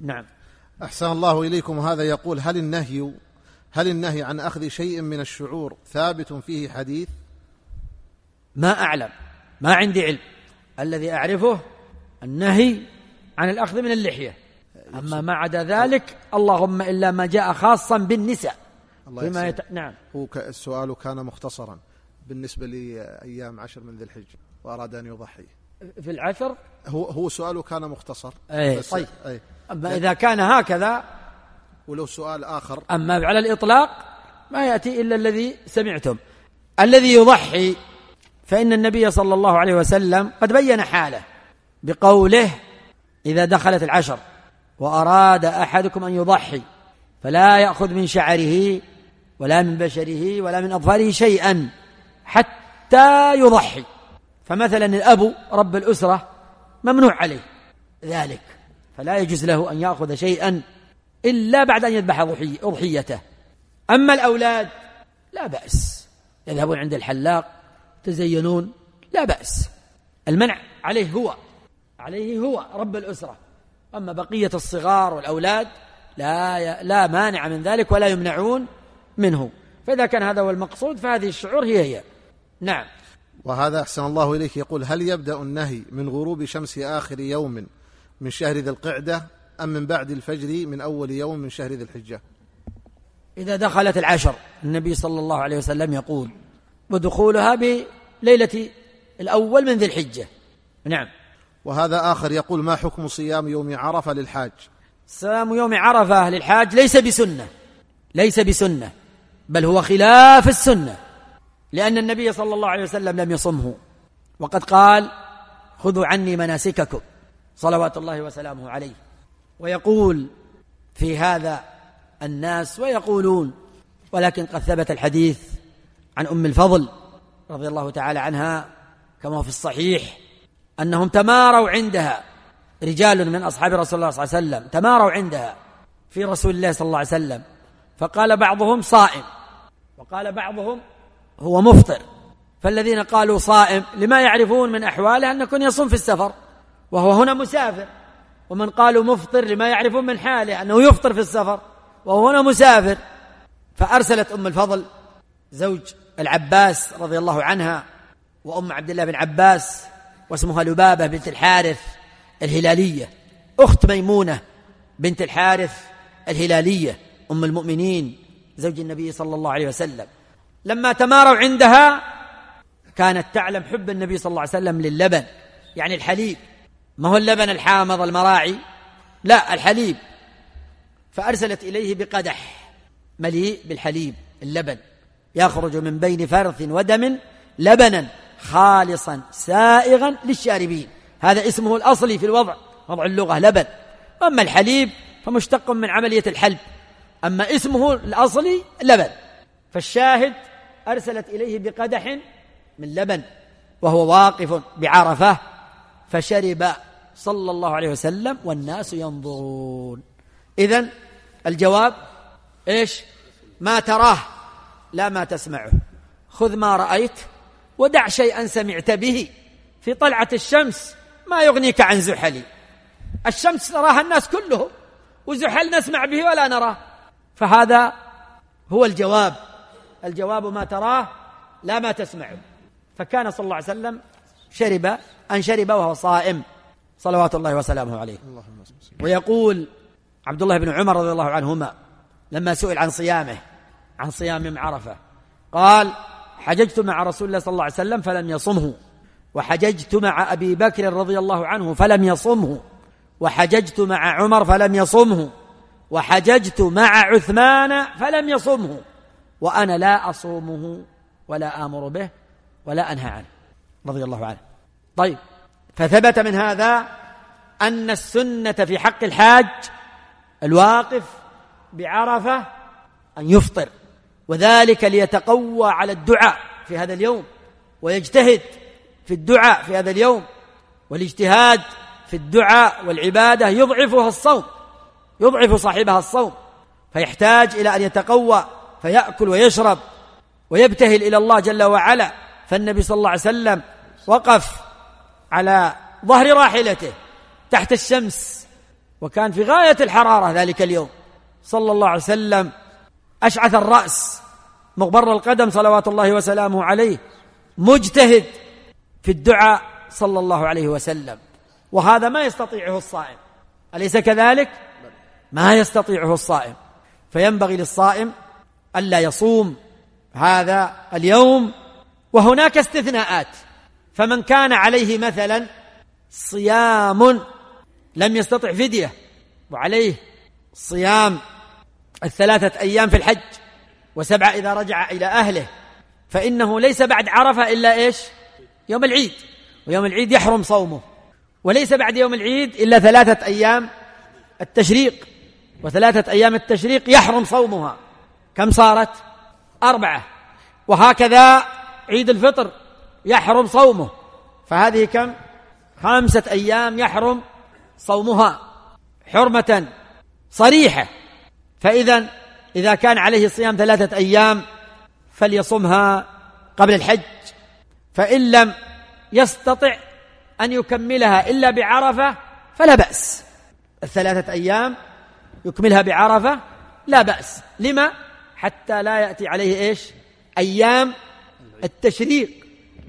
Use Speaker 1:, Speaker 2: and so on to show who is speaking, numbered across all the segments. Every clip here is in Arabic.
Speaker 1: نعم.
Speaker 2: أحسن الله إليكم. هذا يقول هل النهي هل النهي عن أخذ شيء من الشعور ثابت فيه حديث؟
Speaker 1: ما أعلم. ما عندي علم. الذي أعرفه النهي عن الأخذ من اللحية. أما ما عدا ذلك اللهم إلا ما جاء خاصا بالنساء.
Speaker 2: الله
Speaker 1: فيما
Speaker 2: يحسن.
Speaker 1: يت... نعم.
Speaker 2: هو السؤال كان مختصرا بالنسبة لأيام عشر من ذي الحجة وأراد أن يضحي.
Speaker 1: في العشر؟
Speaker 2: هو هو سؤاله كان مختصر.
Speaker 1: أي، طيب.
Speaker 2: أي
Speaker 1: أما إذا كان هكذا
Speaker 2: ولو سؤال آخر.
Speaker 1: أما على الإطلاق ما يأتي إلا الذي سمعتم. الذي يضحي فإن النبي صلى الله عليه وسلم قد بين حاله بقوله إذا دخلت العشر وأراد أحدكم أن يضحي فلا يأخذ من شعره ولا من بشره ولا من أظفاره شيئا حتى يضحي. فمثلا الأب رب الأسرة ممنوع عليه ذلك. فلا يجوز له أن يأخذ شيئا إلا بعد أن يذبح ضحي- أضحيته. أما الأولاد لا بأس. يذهبون عند الحلاق تزينون لا بأس. المنع عليه هو عليه هو رب الأسرة. أما بقية الصغار والأولاد لا ي... لا مانع من ذلك ولا يمنعون منه. فإذا كان هذا هو المقصود فهذه الشعور هي هي. نعم.
Speaker 2: وهذا أحسن الله إليك. يقول هل يبدأ النهي من غروب شمس آخر يوم؟ من شهر ذي القعدة أم من بعد الفجر من أول يوم من شهر ذي الحجة؟
Speaker 1: إذا دخلت العشر النبي صلى الله عليه وسلم يقول ودخولها بليلة الأول من ذي الحجة. نعم.
Speaker 2: وهذا آخر يقول ما حكم صيام يوم عرفة للحاج؟
Speaker 1: صيام يوم عرفة للحاج ليس بسنة ليس بسنة بل هو خلاف السنة لأن النبي صلى الله عليه وسلم لم يصمه. وقد قال خذوا عني مناسككم. صلوات الله وسلامه عليه. ويقول في هذا الناس ويقولون ولكن قد ثبت الحديث عن أم الفضل رضي الله تعالى عنها كما هو في الصحيح أنهم تماروا عندها. رجال من أصحاب رسول الله صلى الله عليه وسلم تماروا عندها في رسول الله صلى الله عليه وسلم. فقال بعضهم صائم. وقال بعضهم هو مفطر. فالذين قالوا صائم لما يعرفون من أحواله أن يكون يصوم في السفر. وهو هنا مسافر. ومن قالوا مفطر لما يعرفون من حاله أنه يفطر في السفر وهو هنا مسافر. فأرسلت أم الفضل زوج العباس رضي الله عنها وأم عبد الله بن عباس واسمها لبابة بنت الحارث الهلالية. أخت ميمونة بنت الحارث الهلالية أم المؤمنين زوج النبي صلى الله عليه وسلم. لما تماروا عندها كانت تعلم حب النبي صلى الله عليه وسلم للبن يعني الحليب. ما هو اللبن الحامض المراعي؟ لا الحليب. فأرسلت إليه بقدح مليء بالحليب اللبن. يخرج من بين فرث ودم لبنا خالصا سائغا للشاربين. هذا اسمه الأصلي في الوضع وضع اللغة لبن. أما الحليب فمشتق من عملية الحلب. أما اسمه الأصلي لبن. فالشاهد أرسلت إليه بقدح من لبن وهو واقف بعرفة فشرب صلى الله عليه وسلم والناس ينظرون. إذن الجواب إيش؟ ما تراه لا ما تسمعه. خذ ما رأيت ودع شيئا سمعت به. في طلعة الشمس ما يغنيك عن زحل. الشمس نراها الناس كلهم وزحل نسمع به ولا نراه. فهذا هو الجواب. الجواب ما تراه لا ما تسمعه. فكان صلى الله عليه وسلم شرب أن شرب وهو صائم. صلوات الله وسلامه عليه. ويقول عبد الله بن عمر رضي الله عنهما لما سئل عن صيامه عن صيام يوم عرفة قال حججت مع رسول الله صلى الله عليه وسلم فلم يصمه وحججت مع أبي بكر رضي الله عنه فلم يصمه وحججت مع عمر فلم يصمه وحججت مع عثمان فلم يصمه وأنا لا أصومه ولا آمر به ولا أنهى عنه. رضي الله عنه. طيب فثبت من هذا أن السنة في حق الحاج الواقف بعرفة أن يفطر وذلك ليتقوى على الدعاء في هذا اليوم ويجتهد في الدعاء في هذا اليوم والاجتهاد في الدعاء والعبادة يضعفها الصوم يضعف صاحبها الصوم فيحتاج إلى أن يتقوى فيأكل ويشرب ويبتهل إلى الله جل وعلا فالنبي صلى الله عليه وسلم وقف على ظهر راحلته تحت الشمس. وكان في غاية الحرارة ذلك اليوم. صلى الله عليه وسلم أشعث الرأس مغبر القدم صلوات الله وسلامه عليه. مجتهد في الدعاء صلى الله عليه وسلم. وهذا ما يستطيعه الصائم. أليس كذلك؟ ما يستطيعه الصائم. فينبغي للصائم ألا يصوم هذا اليوم. وهناك استثناءات. فمن كان عليه مثلا صيام لم يستطع فدية وعليه صيام الثلاثة أيام في الحج وسبعة إذا رجع إلى أهله. فإنه ليس بعد عرفة إلا إيش؟ يوم العيد ويوم العيد يحرم صومه. وليس بعد يوم العيد إلا ثلاثة أيام التشريق وثلاثة أيام التشريق يحرم صومها. كم صارت؟ أربعة. وهكذا عيد الفطر يحرم صومه. فهذه كم؟ خمسة أيام يحرم صومها حرمة صريحة. فإذا إذا كان عليه صيام ثلاثة أيام فليصمها قبل الحج. فإن لم يستطع أن يكملها إلا بعرفة فلا بأس. الثلاثة أيام يكملها بعرفة لا بأس. لما؟ حتى لا يأتي عليه إيش؟ أيام التشريق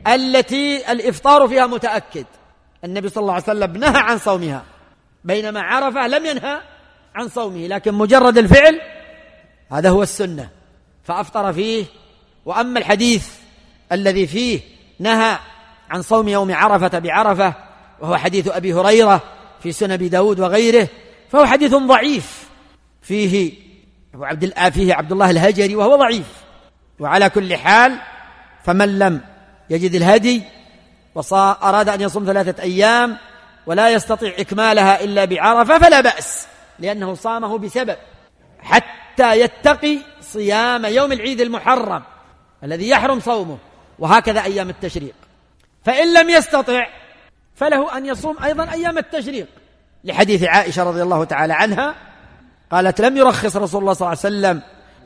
Speaker 1: التي الإفطار فيها متأكد. النبي صلى الله عليه وسلم نهى عن صومها. بينما عرفة لم ينهى عن صومه لكن مجرد الفعل هذا هو السنة فأفطر فيه. وأما الحديث الذي فيه نهى عن صوم يوم عرفة بعرفة وهو حديث أبي هريرة في سنن داود وغيره فهو حديث ضعيف. فيه عبد فيه عبد الله الهجري وهو ضعيف. وعلى كل حال فمن لم يجد الهدي وأراد أن يصوم ثلاثة أيام ولا يستطيع إكمالها إلا بعرفة فلا بأس لأنه صامه بسبب حتى يتقي صيام يوم العيد المحرم الذي يحرم صومه وهكذا أيام التشريق. فإن لم يستطع فله أن يصوم أيضا أيام التشريق. لحديث عائشة رضي الله تعالى عنها قالت لم يرخص رسول الله صلى الله عليه وسلم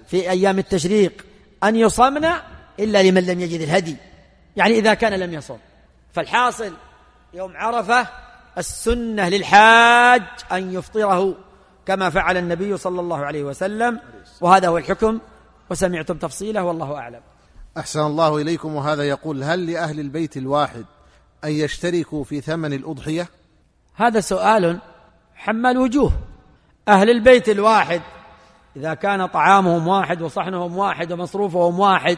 Speaker 1: في أيام التشريق أن يصمن إلا لمن لم يجد الهدي يعني إذا كان لم يصم فالحاصل يوم عرفة السنة للحاج أن يفطره كما فعل النبي صلى الله عليه وسلم وهذا هو الحكم وسمعتم تفصيله والله أعلم.
Speaker 2: أحسن الله إليكم وهذا يقول هل لأهل البيت الواحد أن يشتركوا في ثمن الأضحية؟
Speaker 1: هذا سؤال حمل وجوه. أهل البيت الواحد إذا كان طعامهم واحد وصحنهم واحد ومصروفهم واحد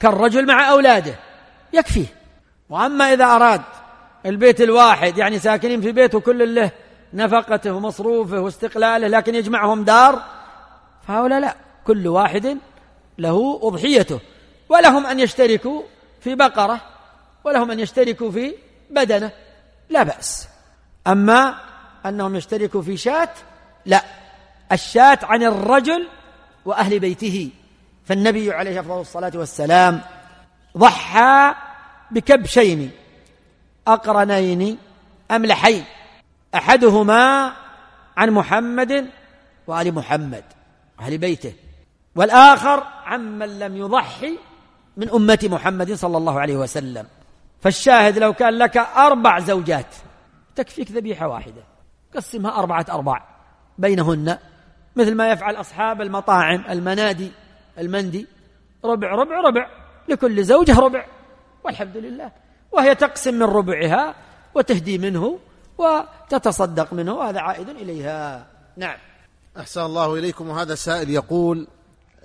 Speaker 1: كالرجل مع أولاده يكفيه. وأما إذا أراد البيت الواحد يعني ساكنين في بيته كل له نفقته ومصروفه واستقلاله لكن يجمعهم دار فهؤلاء لا كل واحد له أضحيته ولهم أن يشتركوا في بقرة ولهم أن يشتركوا في بدنة لا بأس. أما أنهم يشتركوا في شاة لا الشاة عن الرجل وأهل بيته. فالنبي عليه أفضل الصلاة والسلام ضحى بكبشين أقرنين أملحين أحدهما عن محمد وآل محمد أهل بيته. والآخر عمن لم يضحي من أمة محمد صلى الله عليه وسلم. فالشاهد لو كان لك أربع زوجات تكفيك ذبيحة واحدة. قسمها أربعة أرباع. بينهن مثل ما يفعل أصحاب المطاعم المنادي المندي. ربع ربع ربع. لكل زوجة ربع. والحمد لله. وهي تقسم من ربعها وتهدي منه وتتصدق منه وهذا عائد إليها. نعم.
Speaker 2: أحسن الله إليكم. وهذا السائل يقول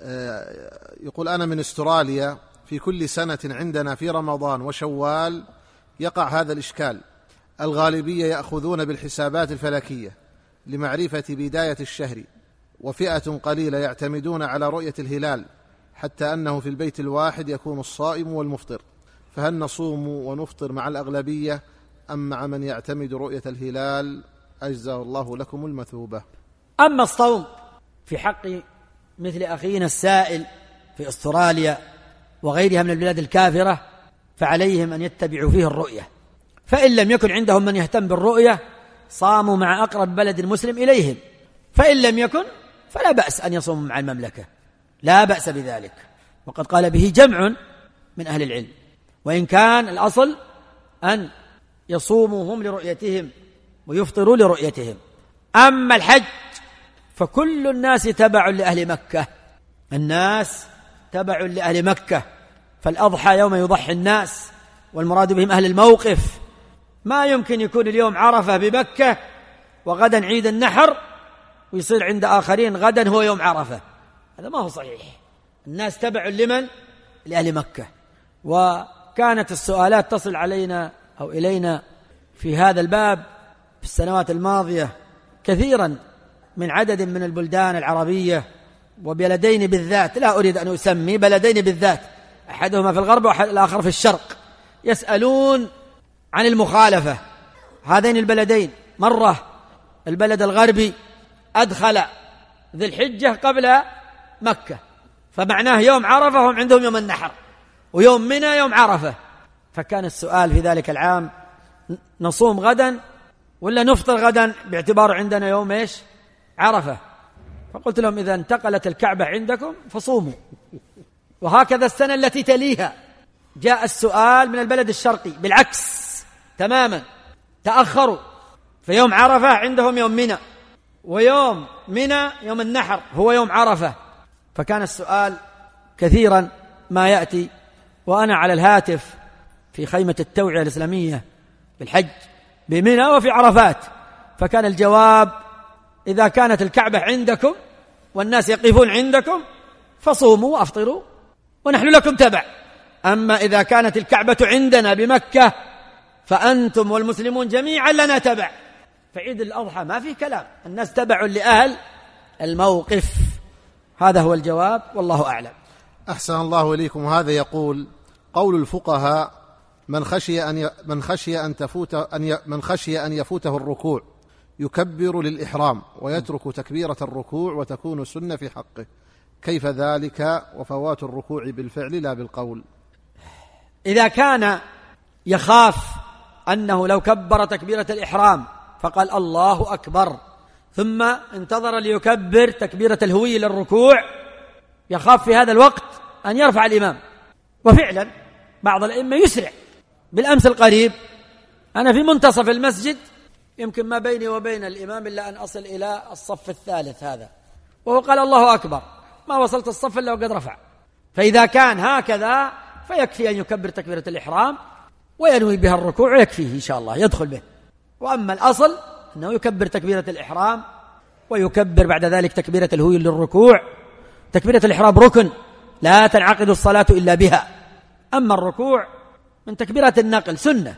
Speaker 2: آه، يقول أنا من استراليا في كل سنة عندنا في رمضان وشوال يقع هذا الإشكال. الغالبية يأخذون بالحسابات الفلكية لمعرفة بداية الشهر وفئة قليلة يعتمدون على رؤية الهلال حتى أنه في البيت الواحد يكون الصائم والمفطر. فهل نصوم ونفطر مع الأغلبية أم مع من يعتمد رؤية الهلال؟ أجزى الله لكم المثوبة.
Speaker 1: أما الصوم في حق مثل أخينا السائل في أستراليا وغيرها من البلاد الكافرة فعليهم أن يتبعوا فيه الرؤية. فإن لم يكن عندهم من يهتم بالرؤية صاموا مع أقرب بلد مسلم إليهم. فإن لم يكن فلا بأس أن يصوموا مع المملكة. لا بأس بذلك. وقد قال به جمع من أهل العلم. وإن كان الأصل أن يصوموا هم لرؤيتهم ويفطروا لرؤيتهم. أما الحج فكل الناس تبع لأهل مكة. الناس تبع لأهل مكة. فالأضحى يوم يضحي الناس والمراد بهم أهل الموقف. ما يمكن يكون اليوم عرفة بمكة وغدا عيد النحر ويصير عند آخرين غدا هو يوم عرفة. هذا ما هو صحيح. الناس تبع لمن؟ لأهل مكة. وكانت السؤالات تصل علينا أو إلينا في هذا الباب في السنوات الماضية كثيرا من عدد من البلدان العربية وبلدين بالذات لا أريد أن أسمي بلدين بالذات أحدهما في الغرب والآخر في الشرق يسألون عن المخالفة. هذين البلدين مرة البلد الغربي أدخل ذي الحجة قبل مكة فمعناه يوم عرفة هم عندهم يوم النحر. ويوم منى يوم عرفة. فكان السؤال في ذلك العام نصوم غدا ولا نفطر غدا باعتبار عندنا يوم إيش؟ عرفة. فقلت لهم إذا انتقلت الكعبة عندكم فصوموا. وهكذا السنة التي تليها. جاء السؤال من البلد الشرقي بالعكس تماما. تأخروا. فيوم عرفة عندهم يوم منى. ويوم منى يوم النحر هو يوم عرفة. فكان السؤال كثيرا ما يأتي وأنا على الهاتف في خيمة التوعية الإسلامية بالحج بمنى وفي عرفات. فكان الجواب إذا كانت الكعبة عندكم والناس يقفون عندكم فصوموا وأفطروا ونحن لكم تبع. أما إذا كانت الكعبة عندنا بمكة فأنتم والمسلمون جميعا لنا تبع. فعيد الأضحى ما فيه كلام. الناس تبع لأهل الموقف. هذا هو الجواب. والله أعلم.
Speaker 2: أحسن الله إليكم هذا يقول قول الفقهاء من خشي أن. من خشي أن تفوت أن. من خشي أن يفوته الركوع يكبر للإحرام ويترك تكبيرة الركوع وتكون سنة في حقه كيف ذلك وفوات الركوع بالفعل لا بالقول
Speaker 1: إذا كان يخاف أنه لو كبر تكبيرة الإحرام فقال الله أكبر ثم انتظر ليكبر تكبيرة الهوي للركوع يخاف في هذا الوقت أن يرفع الإمام. وفعلا بعض الأئمة يسرع بالأمس القريب. أنا في منتصف المسجد يمكن ما بيني وبين الإمام إلا أن أصل إلى الصف الثالث هذا. وهو قال الله أكبر. ما وصلت الصف إلا وقد رفع. فإذا كان هكذا فيكفي أن يكبر تكبيرة الإحرام وينوي بها الركوع ويكفيه إن شاء الله يدخل به. وأما الأصل أنه يكبر تكبيرة الإحرام ويكبر بعد ذلك تكبيرة الهوي للركوع تكبيرة الإحرام ركن لا تنعقد الصلاة إلا بها. أما الركوع من تكبيرات النقل سنة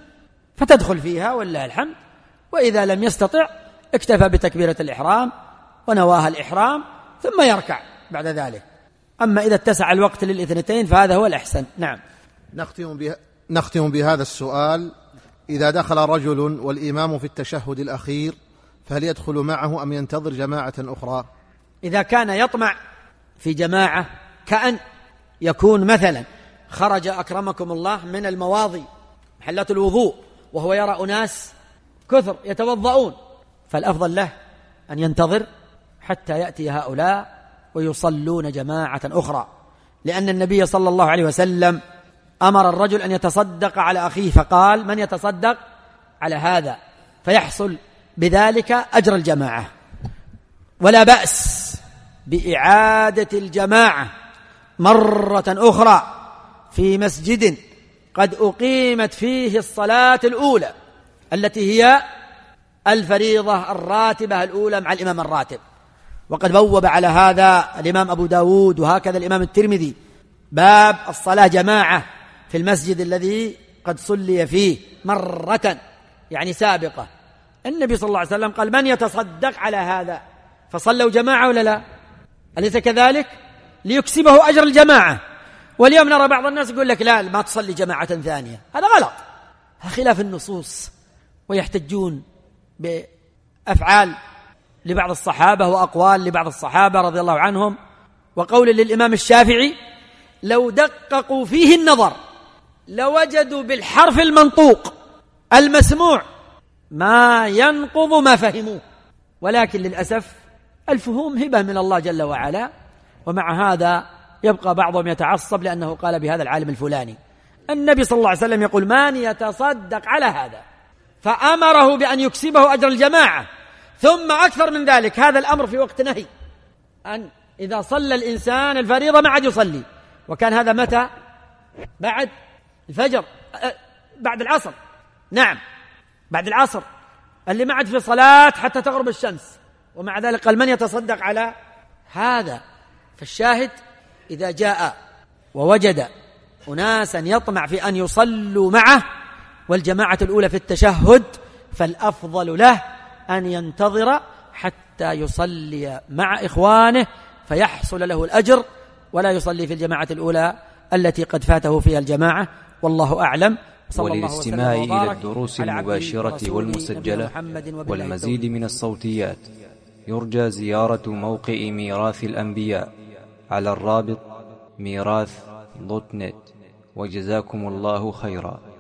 Speaker 1: فتدخل فيها ولله الحمد وإذا لم يستطع اكتفى بتكبيرة الإحرام ونواها الإحرام ثم يركع بعد ذلك. أما إذا اتسع الوقت للاثنتين فهذا هو الأحسن. نعم.
Speaker 2: نختم بها نختم بهذا السؤال. إذا دخل رجل والإمام في التشهد الأخير فهل يدخل معه أم ينتظر جماعة أخرى؟
Speaker 1: إذا كان يطمع في جماعة كأن يكون مثلا خرج أكرمكم الله من المواضي محلات الوضوء وهو يرى أناس كثر يتوضؤون. فالأفضل له أن ينتظر حتى يأتي هؤلاء ويصلون جماعة أخرى. لأن النبي صلى الله عليه وسلم أمر الرجل أن يتصدق على أخيه فقال من يتصدق على هذا؟ فيحصل بذلك أجر الجماعة. ولا بأس. بإعادة الجماعة مرة أخرى في مسجد قد أقيمت فيه الصلاة الأولى التي هي الفريضة الراتبة الأولى مع الإمام الراتب. وقد بوب على هذا الإمام أبو داود وهكذا الإمام الترمذي. باب الصلاة جماعة في المسجد الذي قد صلي فيه مرة يعني سابقة. النبي صلى الله عليه وسلم قال من يتصدق على هذا؟ فصلوا جماعة ولا لا؟ أليس كذلك؟ ليكسبه أجر الجماعة. واليوم نرى بعض الناس يقول لك لا ما تصلي جماعة ثانية. هذا غلط. خلاف النصوص. ويحتجون بأفعال لبعض الصحابة وأقوال لبعض الصحابة رضي الله عنهم. وقول للإمام الشافعي لو دققوا فيه النظر لوجدوا بالحرف المنطوق المسموع ما ينقض ما فهموه. ولكن للأسف الفهوم هبة من الله جل وعلا ومع هذا يبقى بعضهم يتعصب لأنه قال بهذا العالم الفلاني. النبي صلى الله عليه وسلم يقول من يتصدق على هذا؟ فأمره بأن يكسبه أجر الجماعة. ثم أكثر من ذلك هذا الأمر في وقت نهي. أن إذا صلى الإنسان الفريضة ما عاد يصلي. وكان هذا متى؟ بعد الفجر بعد العصر. نعم بعد العصر. اللي ما عاد في صلاة حتى تغرب الشمس. ومع ذلك قال من يتصدق على هذا؟ فالشاهد إذا جاء ووجد أناسا يطمع في أن يصلوا معه والجماعة الأولى في التشهد فالأفضل له أن ينتظر حتى يصلي مع إخوانه فيحصل له الأجر ولا يصلي في الجماعة الأولى التي قد فاته فيها الجماعة. والله أعلم.
Speaker 3: وللاستماع إلى الدروس المباشرة والمسجلة والمزيد من الصوتيات. يرجى زيارة موقع ميراث الأنبياء. على الرابط ميراث دوت نت. وجزاكم الله خيرا.